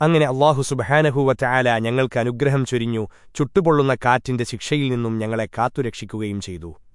അങ്ങനെ അള്ളാഹു സുബഹാനഹൂവറ്റ ഞങ്ങൾക്ക് അനുഗ്രഹം ചൊരിഞ്ഞു ചുട്ടുപൊള്ളുന്ന കാറ്റിന്റെ ശിക്ഷയിൽ നിന്നും ഞങ്ങളെ കാത്തുരക്ഷിക്കുകയും ചെയ്തു.